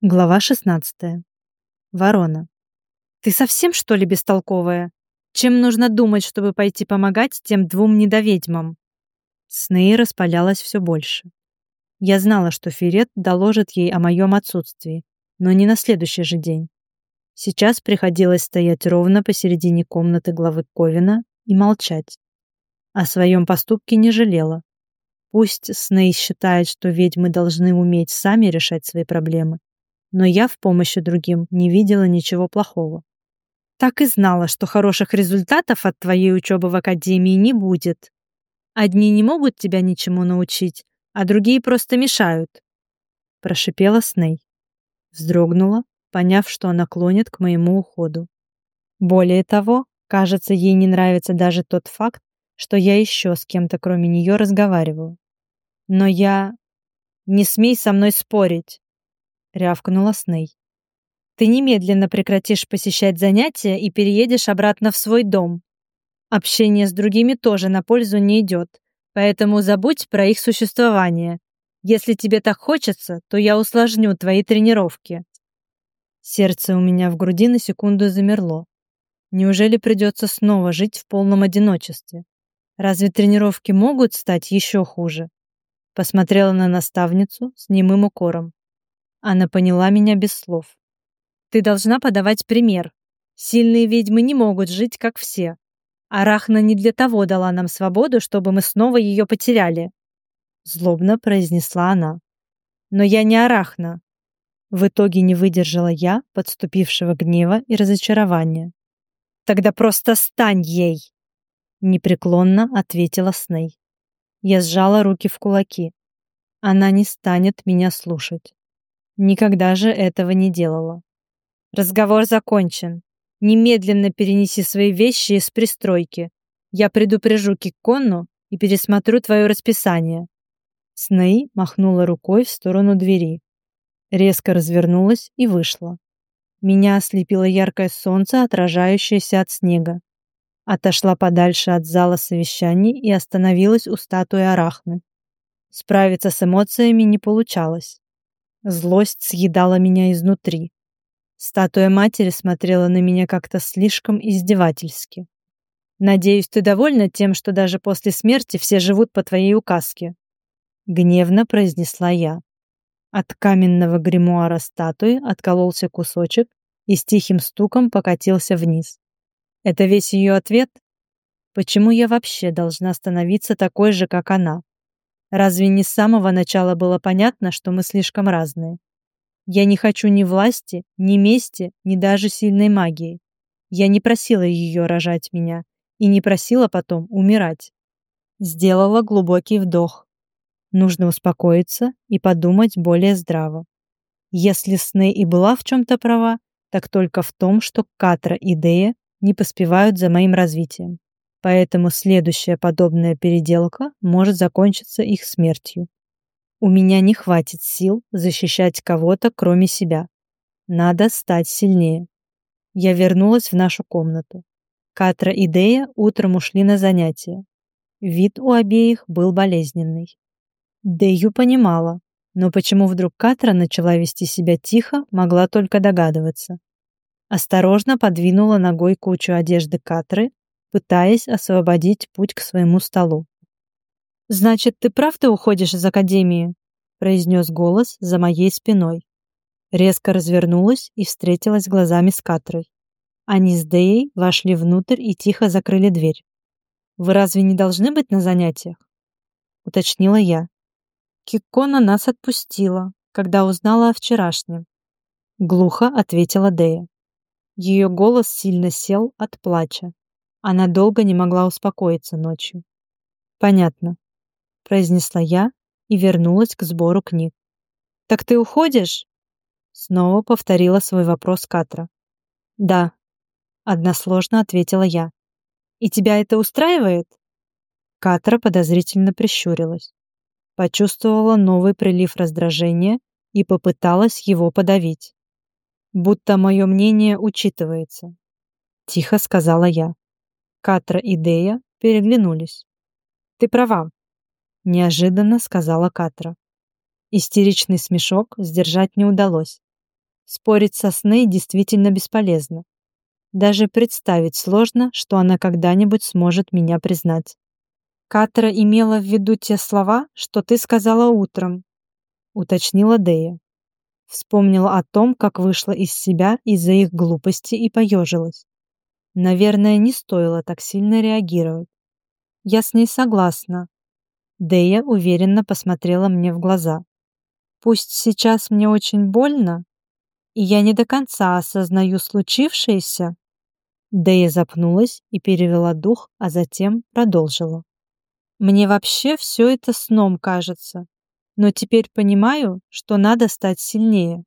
Глава 16. Ворона. «Ты совсем, что ли, бестолковая? Чем нужно думать, чтобы пойти помогать тем двум недоведьмам?» Сней распалялась все больше. Я знала, что Ферет доложит ей о моем отсутствии, но не на следующий же день. Сейчас приходилось стоять ровно посередине комнаты главы Ковина и молчать. О своем поступке не жалела. Пусть Сней считает, что ведьмы должны уметь сами решать свои проблемы, но я в помощи другим не видела ничего плохого. Так и знала, что хороших результатов от твоей учебы в академии не будет. Одни не могут тебя ничему научить, а другие просто мешают. Прошипела Сней. Вздрогнула, поняв, что она клонит к моему уходу. Более того, кажется, ей не нравится даже тот факт, что я еще с кем-то кроме нее разговариваю. Но я... Не смей со мной спорить рявкнула Сней. Ты немедленно прекратишь посещать занятия и переедешь обратно в свой дом. Общение с другими тоже на пользу не идет, поэтому забудь про их существование. Если тебе так хочется, то я усложню твои тренировки. Сердце у меня в груди на секунду замерло. Неужели придется снова жить в полном одиночестве? Разве тренировки могут стать еще хуже? Посмотрела на наставницу с немым укором. Она поняла меня без слов. Ты должна подавать пример. Сильные ведьмы не могут жить, как все. Арахна не для того дала нам свободу, чтобы мы снова ее потеряли. Злобно произнесла она. Но я не Арахна. В итоге не выдержала я подступившего гнева и разочарования. Тогда просто стань ей, непреклонно ответила Сней. Я сжала руки в кулаки. Она не станет меня слушать. Никогда же этого не делала. Разговор закончен. Немедленно перенеси свои вещи из пристройки. Я предупрежу Кикконну и пересмотрю твое расписание. Сней махнула рукой в сторону двери. Резко развернулась и вышла. Меня ослепило яркое солнце, отражающееся от снега. Отошла подальше от зала совещаний и остановилась у статуи Арахны. Справиться с эмоциями не получалось. Злость съедала меня изнутри. Статуя матери смотрела на меня как-то слишком издевательски. «Надеюсь, ты довольна тем, что даже после смерти все живут по твоей указке?» Гневно произнесла я. От каменного гримуара статуи откололся кусочек и с тихим стуком покатился вниз. Это весь ее ответ? Почему я вообще должна становиться такой же, как она? Разве не с самого начала было понятно, что мы слишком разные? Я не хочу ни власти, ни мести, ни даже сильной магии. Я не просила ее рожать меня и не просила потом умирать. Сделала глубокий вдох. Нужно успокоиться и подумать более здраво. Если Сны и была в чем-то права, так только в том, что Катра и Дея не поспевают за моим развитием поэтому следующая подобная переделка может закончиться их смертью. У меня не хватит сил защищать кого-то, кроме себя. Надо стать сильнее. Я вернулась в нашу комнату. Катра и Дея утром ушли на занятия. Вид у обеих был болезненный. Дею понимала, но почему вдруг Катра начала вести себя тихо, могла только догадываться. Осторожно подвинула ногой кучу одежды Катры, пытаясь освободить путь к своему столу. «Значит, ты правда уходишь из академии?» произнес голос за моей спиной. Резко развернулась и встретилась глазами с Катрой. Они с Деей вошли внутрь и тихо закрыли дверь. «Вы разве не должны быть на занятиях?» уточнила я. Киккона нас отпустила, когда узнала о вчерашнем. Глухо ответила Дея. Ее голос сильно сел от плача. Она долго не могла успокоиться ночью. «Понятно», — произнесла я и вернулась к сбору книг. «Так ты уходишь?» Снова повторила свой вопрос Катра. «Да», — односложно ответила я. «И тебя это устраивает?» Катра подозрительно прищурилась. Почувствовала новый прилив раздражения и попыталась его подавить. «Будто мое мнение учитывается», — тихо сказала я. Катра и Дея переглянулись. «Ты права», — неожиданно сказала Катра. Истеричный смешок сдержать не удалось. Спорить со Сней действительно бесполезно. Даже представить сложно, что она когда-нибудь сможет меня признать. Катра имела в виду те слова, что ты сказала утром, уточнила Дея. Вспомнила о том, как вышла из себя из-за их глупости и поежилась. Наверное, не стоило так сильно реагировать. Я с ней согласна. Дея уверенно посмотрела мне в глаза. Пусть сейчас мне очень больно, и я не до конца осознаю случившееся. Дэя запнулась и перевела дух, а затем продолжила. Мне вообще все это сном кажется, но теперь понимаю, что надо стать сильнее.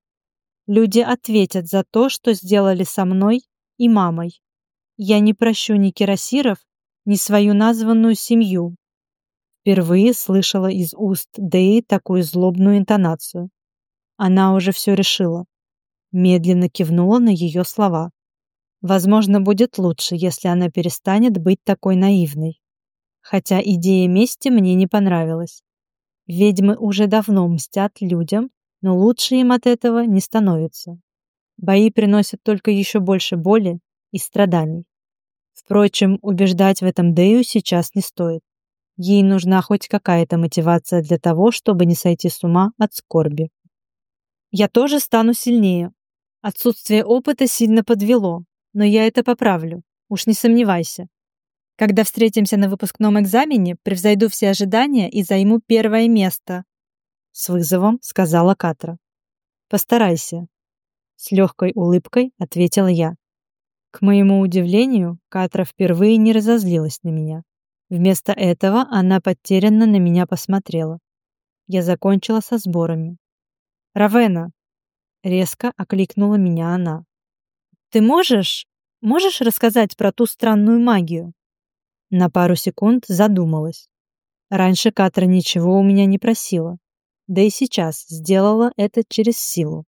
Люди ответят за то, что сделали со мной и мамой. Я не прощу ни Кирасиров, ни свою названную семью. Впервые слышала из уст Дэи такую злобную интонацию. Она уже все решила медленно кивнула на ее слова. Возможно, будет лучше, если она перестанет быть такой наивной. Хотя идея мести мне не понравилась. Ведьмы уже давно мстят людям, но лучше им от этого не становится. Бои приносят только еще больше боли и страданий. Впрочем, убеждать в этом Дэю сейчас не стоит. Ей нужна хоть какая-то мотивация для того, чтобы не сойти с ума от скорби. «Я тоже стану сильнее», Отсутствие опыта сильно подвело, но я это поправлю, уж не сомневайся. Когда встретимся на выпускном экзамене, превзойду все ожидания и займу первое место. С вызовом сказала Катра. Постарайся. С легкой улыбкой ответила я. К моему удивлению, Катра впервые не разозлилась на меня. Вместо этого она потерянно на меня посмотрела. Я закончила со сборами. «Равена, Резко окликнула меня она. «Ты можешь? Можешь рассказать про ту странную магию?» На пару секунд задумалась. Раньше Катра ничего у меня не просила. Да и сейчас сделала это через силу.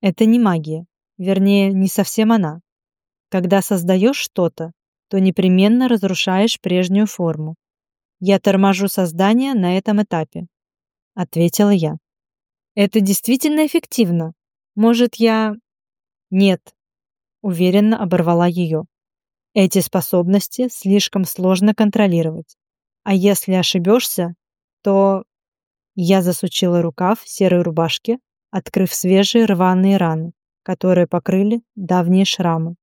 Это не магия. Вернее, не совсем она. Когда создаешь что-то, то непременно разрушаешь прежнюю форму. Я торможу создание на этом этапе, ответила я. Это действительно эффективно, может, я... Нет, уверенно оборвала ее. Эти способности слишком сложно контролировать. А если ошибешься, то... Я засучила рукав серой рубашки, открыв свежие рваные раны, которые покрыли давние шрамы.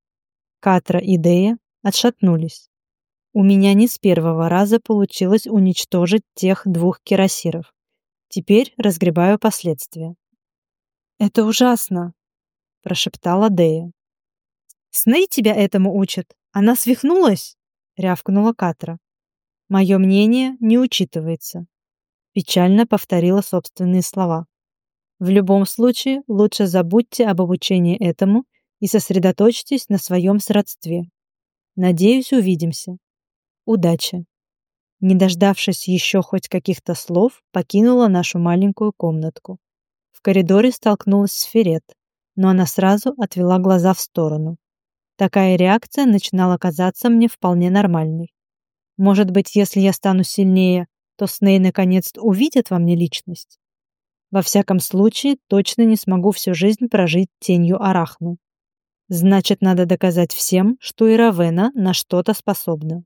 Катра и Дея отшатнулись. У меня не с первого раза получилось уничтожить тех двух кирасиров. Теперь разгребаю последствия. «Это ужасно», — прошептала Дея. «Сны тебя этому учат. Она свихнулась?» — рявкнула Катра. «Мое мнение не учитывается», — печально повторила собственные слова. «В любом случае, лучше забудьте об обучении этому и сосредоточьтесь на своем сродстве. Надеюсь, увидимся. Удачи!» Не дождавшись еще хоть каких-то слов, покинула нашу маленькую комнатку. В коридоре столкнулась с Ферет, но она сразу отвела глаза в сторону. Такая реакция начинала казаться мне вполне нормальной. Может быть, если я стану сильнее, то Сней наконец увидит во мне личность? Во всяком случае, точно не смогу всю жизнь прожить тенью Арахны. Значит, надо доказать всем, что и Равена на что-то способна.